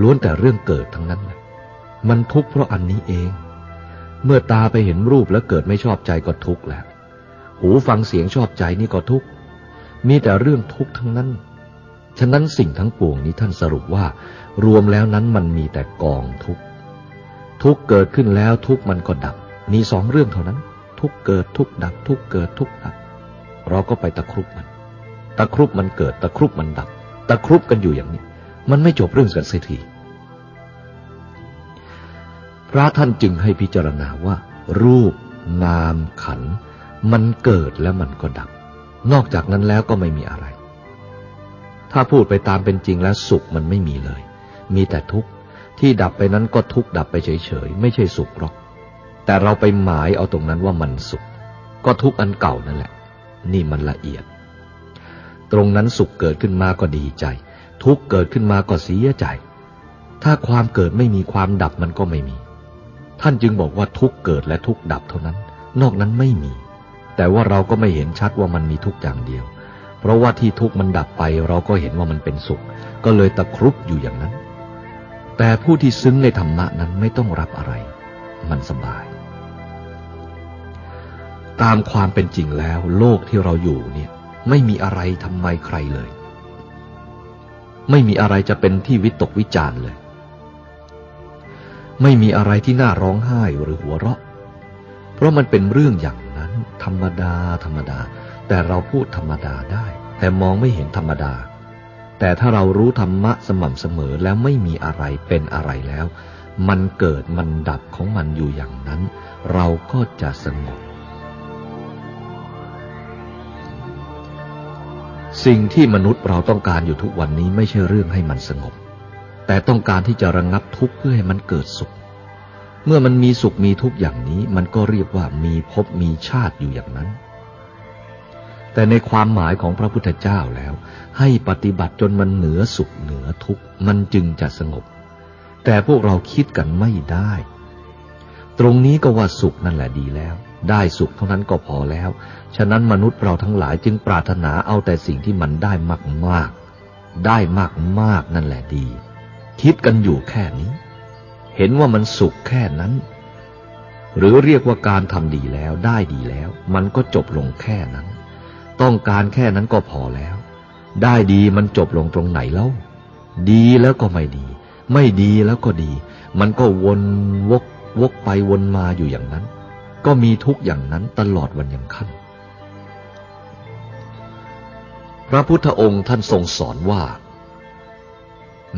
ล้วนแต่เรื่องเกิดทั้งนั้นแหละมันทุกข์เพราะอันนี้เอง เมื่อตาไปเห็นรูปแล้วเกิดไม่ชอบใจก็ทุกข์แล้ว หูฟังเสียงชอบใจนี่ก็ทุกข์ มีแต่เรื่องทุกข์ทั้งนั้น ฉะนั้นสิ่งทั้งปวงนี้ท่านสรุปว่า รวมแล้วนั้นมันมีแต่กองทุกข์ ทุกข์เกิดขึ้นแล้วทุกข์มันก็ดับ มีสองเรื่องเท่านั้น ทุกเกิดทุกดับ ทุกเกิดทุกดับ เราก็ไปตะครุบมัน ตะครุบมันเกิด ตะครุบมันดับ ตะครุบกันอยู่อย่างนี้ มันไม่จบเรื่องกันเสียทีพระท่านจึงให้พิจารณาว่า รูป นามขัน มันเกิดแล้วมันก็ดับ นอกจากนั้นแล้วก็ไม่มีอะไร ถ้าพูดไปตามเป็นจริงแล้วสุขมันไม่มีเลย มีแต่ทุกข์ที่ดับไปนั้นก็ทุกข์ดับไปเฉยๆ ไม่ใช่สุขหรอก แต่เราไปหมายเอาตรงนั้นว่ามันสุข ก็ทุกอันเก่านั่นแหละ นี่มันละเอียด ตรงนั้นสุขเกิดขึ้นมาก็ดีใจ ทุกเกิดขึ้นมาก็เสียใจ ถ้าความเกิดไม่มีความดับมันก็ไม่มี ท่านจึงบอกว่าทุกเกิดและทุกดับเท่านั้น นอกนั้นไม่มี แต่ว่าเราก็ไม่เห็นชัดว่ามันมีทุกอย่างเดียว เพราะว่าที่ทุกมันดับไปเราก็เห็นว่ามันเป็นสุข ก็เลยตะครุบอยู่อย่างนั้น แต่ผู้ที่ซึ้งในธรรมะนั้นไม่ต้องรับอะไร มันสบาย ตามความเป็นจริงแล้ว โลกที่เราอยู่เนี่ย ไม่มีอะไรทำไมใครเลย ไม่มีอะไรจะเป็นที่วิตกวิจารเลย ไม่มีอะไรที่น่าร้องไห้หรือหัวเราะ เพราะมันเป็นเรื่องอย่างนั้น ธรรมดา ธรรมดา แต่เราพูดธรรมดาได้ แต่มองไม่เห็นธรรมดาแต่ถ้าเรารู้ธรรมะสม่ำเสมอแล้วไม่มีอะไรเป็นอะไรแล้ว มันเกิดมันดับของมันอยู่อย่างนั้น เราก็จะสงบ สิ่งที่มนุษย์เราต้องการอยู่ทุกวันนี้ไม่ใช่เรื่องให้มันสงบ แต่ต้องการที่จะระงงับทุกข์เพื่อให้มันเกิดสุข เมื่อมันมีสุขมีทุกข์อย่างนี้ มันก็เรียกว่ามีภพมีชาติอยู่อย่างนั้น แต่ในความหมายของพระพุทธเจ้าแล้ว ให้ปฏิบัติจนมันเหนือสุขเหนือทุกข์มันจึงจะสงบ แต่พวกเราคิดกันไม่ได้ ตรงนี้ก็ว่าสุขนั่นแหละดีแล้ว ได้สุขเท่านั้นก็พอแล้ว ฉะนั้นมนุษย์เราทั้งหลายจึงปรารถนาเอาแต่สิ่งที่มันได้มากๆ ได้มากๆนั่นแหละดี คิดกันอยู่แค่นี้ เห็นว่ามันสุขแค่นั้น หรือเรียกว่าการทำดีแล้วได้ดีแล้ว มันก็จบลงแค่นั้น ต้องการแค่นั้นก็พอแล้ว ได้ดีมันจบลงตรงไหนแล้ว ดีแล้วก็ไม่ดี ไม่ดีแล้วก็ดี มันก็วนวกวกไปวนมาอยู่อย่างนั้น ก็มีทุกอย่างนั้นตลอดวันยังค่ำพระพุทธองค์ท่านทรงสอนว่า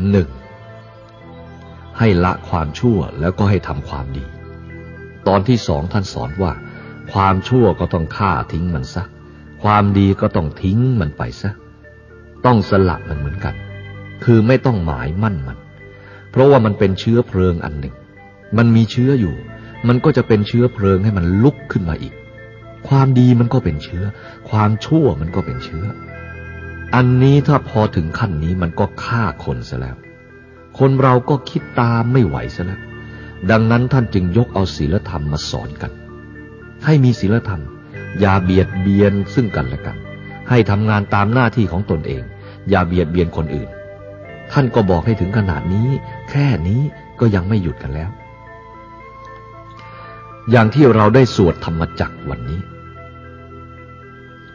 หนึ่งให้ละความชั่วแล้วก็ให้ทำความดี ตอนที่สองท่านสอนว่า ความชั่วก็ต้องฆ่าทิ้งมันซะ ความดีก็ต้องทิ้งมันไปซะ ต้องสละมันเหมือนกัน คือไม่ต้องหมายมั่นมัน เพราะว่ามันเป็นเชื้อเพลิงอันหนึ่ง มันมีเชื้ออยู่ มันก็จะเป็นเชื้อเพลิงให้มันลุกขึ้นมาอีก ความดีมันก็เป็นเชื้อ ความชั่วมันก็เป็นเชื้อ อันนี้ถ้าพอถึงขั้นนี้มันก็ฆ่าคนซะแล้ว คนเราก็คิดตามไม่ไหวซะแล้ว ดังนั้นท่านจึงยกเอาศีลธรรมมาสอนกัน ให้มีศีลธรรม อย่าเบียดเบียนซึ่งกันและกัน ให้ทำงานตามหน้าที่ของตนเอง อย่าเบียดเบียนคนอื่น ท่านก็บอกให้ถึงขนาดนี้ แค่นี้ก็ยังไม่หยุดกันแล้ว อย่างที่เราได้สวดธรรมจักวันนี้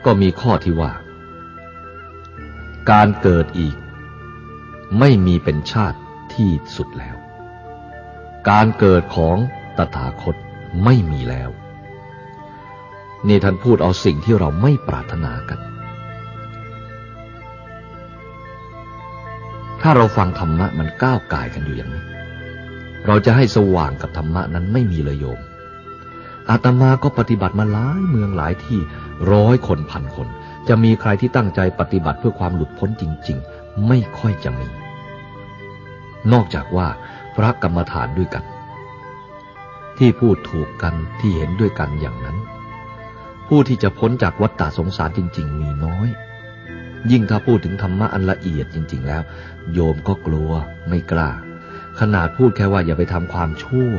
ก็มีข้อที่ว่า การเกิดอีก ไม่มีเป็นชาติที่สุดแล้ว การเกิดของตถาคตไม่มีแล้ว นี่ท่านพูดเอาสิ่งที่เราไม่ปรารถนากัน ถ้าเราฟังธรรมะมันก้าวกายกันอยู่อย่างนี้ เราจะให้สว่างกับธรรมะนั้นไม่มีเลยโยม อาตมาก็ปฏิบัติมาหลายเมืองหลายที่ร้อยคนพันคน จะมีใครที่ตั้งใจปฏิบัติเพื่อความหลุดพ้นจริง ๆ ไม่ค่อยจะมี นอกจากว่าพระกรรมฐานด้วยกัน ที่พูดถูกกันที่เห็นด้วยกันอย่างนั้น ผู้ที่จะพ้นจากวัฏฏะสงสารจริง ๆ มีน้อย ยิ่งถ้าพูดถึงธรรมะอันละเอียดจริง ๆ แล้ว โยมก็กลัวไม่กล้า ขนาดพูดแค่ว่าอย่าไปทำความชั่ว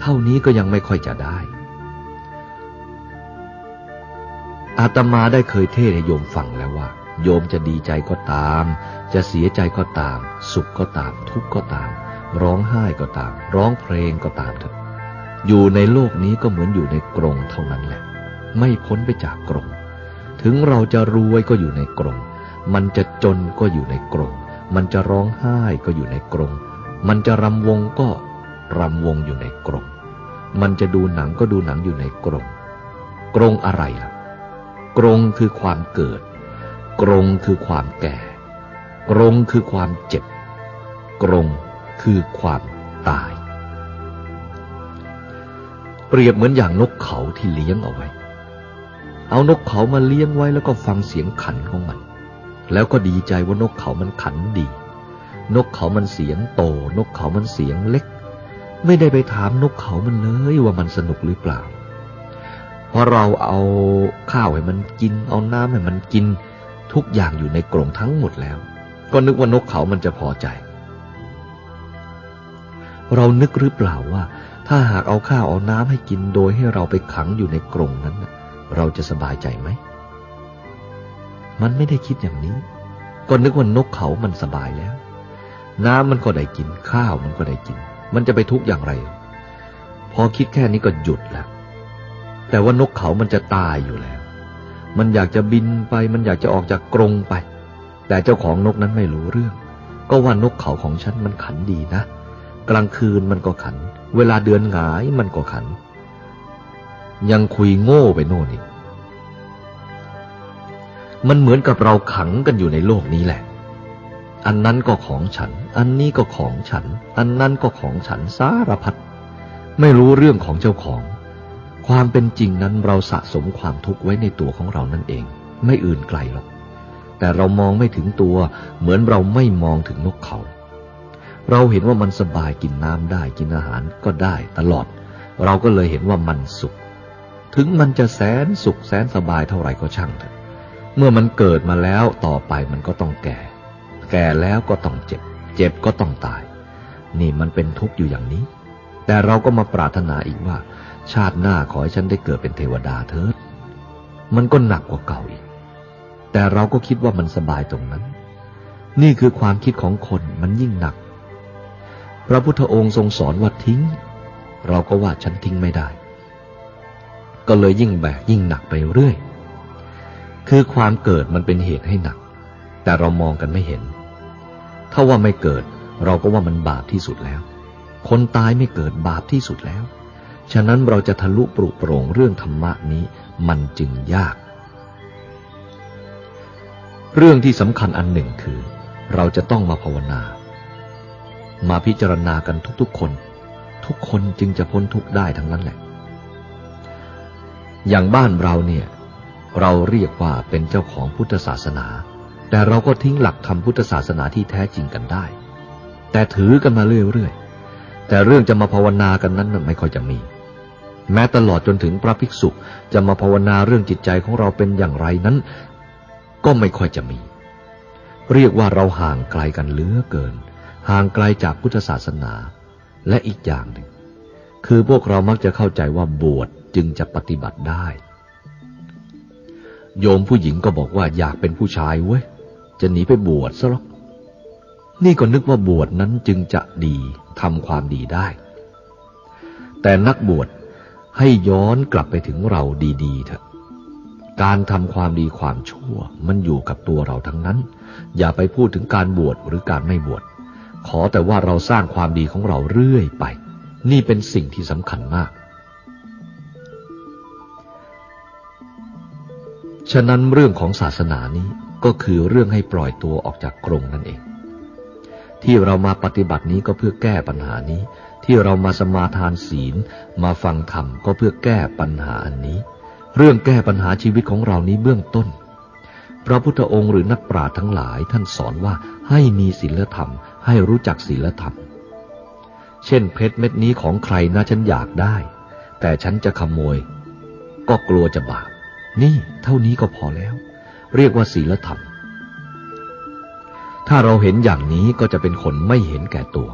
เท่านี้ก็ยังไม่ค่อยจะได้ อาตมาได้เคยเทศให้โยมฟังแล้วว่า โยมจะดีใจก็ตาม จะเสียใจก็ตาม สุขก็ตาม ทุกข์ก็ตาม ร้องไห้ก็ตาม ร้องเพลงก็ตามเถอะอยู่ในโลกนี้ก็เหมือนอยู่ในกรงเท่านั้นแหละ ไม่พ้นไปจากกรง ถึงเราจะรวยก็อยู่ในกรง มันจะจนก็อยู่ในกรง มันจะร้องไห้ก็อยู่ในกรง มันจะรำวงก็รำวงอยู่ในกรง มันจะดูหนังก็ดูหนังอยู่ในกรง กรงอะไรล่ะ กรงคือความเกิด กรงคือความแก่ กรงคือความเจ็บ กรงคือความตาย เปรียบเหมือนอย่างนกเขาที่เลี้ยงเอาไว้ เอานกเขามาเลี้ยงไว้แล้วก็ฟังเสียงขันของมัน แล้วก็ดีใจว่านกเขามันขันดี นกเขามันเสียงโต นกเขามันเสียงเล็ก ไม่ได้ไปถามนกเขามันเลยว่ามันสนุกหรือเปล่าเพราะเราเอาข้าวให้มันกิน เอาน้ำให้มันกิน ทุกอย่างอยู่ในกรงทั้งหมดแล้ว ก็นึกว่านกเขามันจะพอใจ เรานึกหรือเปล่าว่า ถ้าหากเอาข้าวเอาน้ำให้กินโดยให้เราไปขังอยู่ในกรงนั้น เราจะสบายใจไหม มันไม่ได้คิดอย่างนี้ก็นึกว่านกเขามันสบายแล้ว น้ำมันก็ได้กิน ข้าวมันก็ได้กิน มันจะไปทุกข์อย่างไร พอคิดแค่นี้ก็หยุดแล้ว แต่ว่านกเขามันจะตายอยู่แล้ว มันอยากจะบินไป มันอยากจะออกจากกรงไป แต่เจ้าของนกนั้นไม่รู้เรื่อง ก็ว่านกเขาของฉันมันขันดีนะ กลางคืนมันก็ขัน เวลาเดือนหงายมันก็ขัน ยังคุยโง่ไปโน่นอีกมันเหมือนกับเราขังกันอยู่ในโลกนี้แหละ อันนั้นก็ของฉัน อันนี้ก็ของฉัน อันนั้นก็ของฉันสารพัด ไม่รู้เรื่องของเจ้าของ ความเป็นจริงนั้นเราสะสมความทุกข์ไว้ในตัวของเรานั่นเอง ไม่อื่นไกลหรอก แต่เรามองไม่ถึงตัว เหมือนเราไม่มองถึงนกเขา เราเห็นว่ามันสบายกินน้ำได้กินอาหารก็ได้ตลอด เราก็เลยเห็นว่ามันสุข ถึงมันจะแสนสุขแสนสบายเท่าไหร่ก็ช่างเถอะเมื่อมันเกิดมาแล้วต่อไปมันก็ต้องแก่ แก่แล้วก็ต้องเจ็บ เจ็บก็ต้องตาย นี่มันเป็นทุกข์อยู่อย่างนี้ แต่เราก็มาปรารถนาอีกว่า ชาติหน้าขอให้ฉันได้เกิดเป็นเทวดาเถิด มันก็หนักกว่าเก่าอีก แต่เราก็คิดว่ามันสบายตรงนั้น นี่คือความคิดของคนมันยิ่งหนัก พระพุทธองค์ทรงสอนว่าทิ้ง เราก็ว่าฉันทิ้งไม่ได้ ก็เลยยิ่งแบกยิ่งหนักไปเรื่อย คือความเกิดมันเป็นเหตุให้หนัก แต่เรามองกันไม่เห็น ถ้าว่าไม่เกิด เราก็ว่ามันบาปที่สุดแล้ว คนตายไม่เกิดบาปที่สุดแล้ว ฉะนั้นเราจะทะลุปรุโปร่งเรื่องธรรมะนี้มันจึงยาก เรื่องที่สำคัญอันหนึ่งคือ เราจะต้องมาภาวนา มาพิจารณากันทุกๆคน ทุกคนจึงจะพ้นทุกข์ได้ทั้งนั้นแหละ อย่างบ้านเราเนี่ย เราเรียกว่าเป็นเจ้าของพุทธศาสนา แต่เราก็ทิ้งหลักธรรมพุทธศาสนาที่แท้จริงกันได้ แต่ถือกันมาเรื่อยๆ แต่เรื่องจะมาภาวนากันนั้นไม่ค่อยจะมี แม้ตลอดจนถึงพระภิกษุจะมาภาวนาเรื่องจิตใจของเราเป็นอย่างไรนั้น ก็ไม่ค่อยจะมี เรียกว่าเราห่างไกลกันเหลือเกิน ห่างไกลจากพุทธศาสนา และอีกอย่างหนึ่ง คือพวกเรามักจะเข้าใจว่าบวช จึงจะปฏิบัติได้ โยมผู้หญิงก็บอกว่าอยากเป็นผู้ชายเว้ย จะหนีไปบวชซะหรอก นี่ก็นึกว่าบวชนั้นจึงจะดีทำความดีได้ แต่นักบวชให้ย้อนกลับไปถึงเราดีๆเถอะ การทำความดีความชั่ว มันอยู่กับตัวเราทั้งนั้น อย่าไปพูดถึงการบวชหรือการไม่บวช ขอแต่ว่าเราสร้างความดีของเราเรื่อยไป นี่เป็นสิ่งที่สำคัญมาก ฉะนั้นเรื่องของศาสนานี้ก็คือเรื่องให้ปล่อยตัวออกจากกรงนั่นเอง ที่เรามาปฏิบัตินี้ก็เพื่อแก้ปัญหานี้ ที่เรามาสมาทานศีล มาฟังธรรมก็เพื่อแก้ปัญหาอันนี้ เรื่องแก้ปัญหาชีวิตของเรานี้เบื้องต้น พระพุทธองค์หรือนักปราชญ์ทั้งหลายท่านสอนว่าให้มีศีลธรรม ให้รู้จักศีลธรรม เช่นเพชรเม็ดนี้ของใครนะฉันอยากได้ แต่ฉันจะขโมย ก็กลัวจะบาป นี่เท่านี้ก็พอแล้ว เรียกว่าศีลธรรม ถ้าเราเห็นอย่างนี้ก็จะเป็นคนไม่เห็นแก่ตัว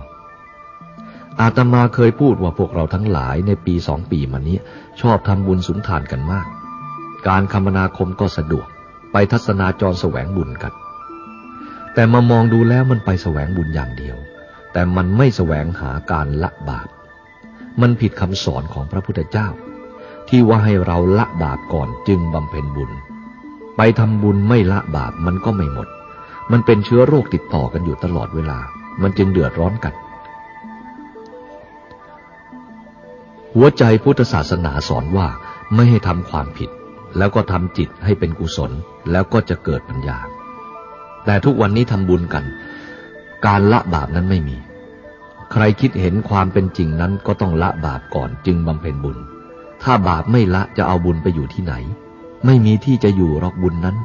อาตมาเคยพูดว่าพวกเราทั้งหลายในปีสองปีมานี้ ชอบทำบุญสุนทานกันมาก การคมนาคมก็สะดวก ไปทัศนาจรแสวงบุญกัน แต่มามองดูแล้วมันไปแสวงบุญอย่างเดียว แต่มันไม่แสวงหาการละบาป มันผิดคำสอนของพระพุทธเจ้า ที่ว่าให้เราละบาปก่อนจึงบำเพ็ญบุญ ไปทำบุญไม่ละบาปมันก็ไม่หมด มันเป็นเชื้อโรคติดต่อกันอยู่ตลอดเวลา มันจึงเดือดร้อนกัน หัวใจพุทธศาสนาสอนว่าไม่ให้ทำความผิด แล้วก็ทำจิตให้เป็นกุศลแล้วก็จะเกิดปัญญา แต่ทุกวันนี้ทำบุญกัน การละบาปนั้นไม่มี ใครคิดเห็นความเป็นจริงนั้นก็ต้องละบาปก่อนจึงบำเพ็ญบุญ ถ้าบาปไม่ละจะเอาบุญไปอยู่ที่ไหน ไม่มีที่จะอยู่รอกบุญนั้น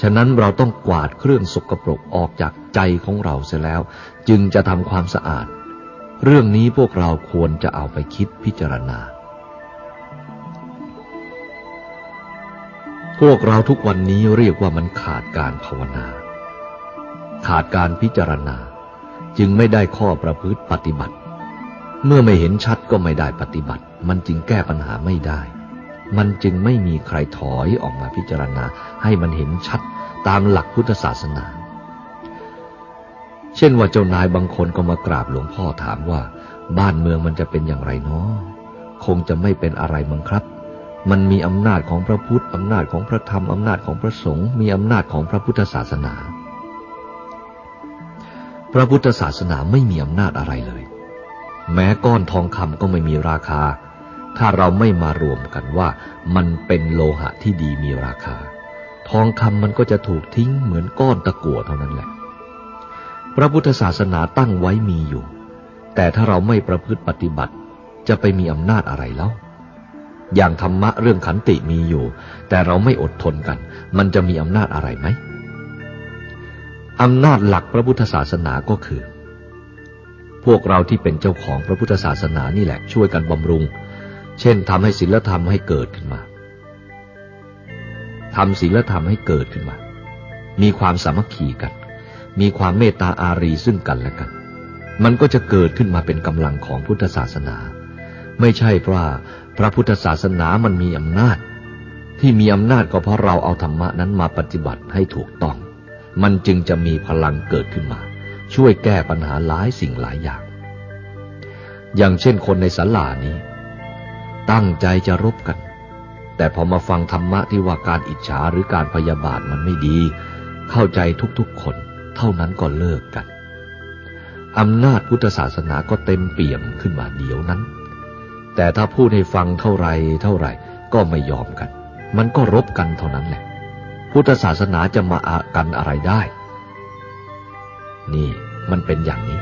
ฉะนั้นเราต้องกวาดเครื่องสกปรกออกจากใจของเราเสียแล้ว จึงจะทำความสะอาด เรื่องนี้พวกเราควรจะเอาไปคิดพิจารณา พวกเราทุกวันนี้เรียกว่ามันขาดการภาวนา ขาดการพิจารณา จึงไม่ได้ข้อประพฤติปฏิบัติ เมื่อไม่เห็นชัดก็ไม่ได้ปฏิบัติ มันจึงแก้ปัญหาไม่ได้ มันจึงไม่มีใครถอยออกมาพิจารณา ให้มันเห็นชัดตามหลักพุทธศาสนา เช่นว่าเจ้านายบางคนก็มากราบหลวงพ่อถามว่า บ้านเมืองมันจะเป็นอย่างไรเนาะคงจะไม่เป็นอะไรมั้งครับ มันมีอำนาจของพระพุทธอำนาจของพระธรรมอำนาจของพระสงฆ์มีอำนาจของพระพุทธศาสนา พระพุทธศาสนาไม่มีอำนาจอะไรเลย แม้ก้อนทองคำก็ไม่มีราคา ถ้าเราไม่มารวมกันว่ามันเป็นโลหะที่ดีมีราคา ทองคำมันก็จะถูกทิ้งเหมือนก้อนตะกั่วเท่านั้นแหละ พระพุทธศาสนาตั้งไว้มีอยู่ แต่ถ้าเราไม่ประพฤติปฏิบัติ จะไปมีอำนาจอะไรแล้ว อย่างธรรมะเรื่องขันติมีอยู่ แต่เราไม่อดทนกัน มันจะมีอำนาจอะไรไหมอำนาจหลักพระพุทธศาสนาก็คือ พวกเราที่เป็นเจ้าของพระพุทธศาสนานี่แหละช่วยกันบำรุง เช่นทำให้ศีลธรรมให้เกิดขึ้นมาทำศีลธรรมให้เกิดขึ้นมา มีความสามัคคีกัน มีความเมตตาอารีซึ่งกันและกัน มันก็จะเกิดขึ้นมาเป็นกำลังของพุทธศาสนา ไม่ใช่เพราะพระพุทธศาสนามันมีอำนาจ ที่มีอำนาจก็เพราะเราเอาธรรมะนั้นมาปฏิบัติให้ถูกต้อง มันจึงจะมีพลังเกิดขึ้นมา ช่วยแก้ปัญหาหลายสิ่งหลายอย่าง อย่างเช่นคนในศาลานี้ ตั้งใจจะรบกัน แต่พอมาฟังธรรมะที่ว่าการอิจฉาหรือการพยาบาทมันไม่ดี เข้าใจทุกๆคนเท่านั้นก็เลิกกันอำนาจพุทธศาสนาก็เต็มเปี่ยมขึ้นมาเดี๋ยวนั้น แต่ถ้าพูดให้ฟังเท่าไรเท่าไรก็ไม่ยอมกัน มันก็รบกันเท่านั้นแหละ พุทธศาสนาจะมาอากันอะไรได้ นี่มันเป็นอย่างนี้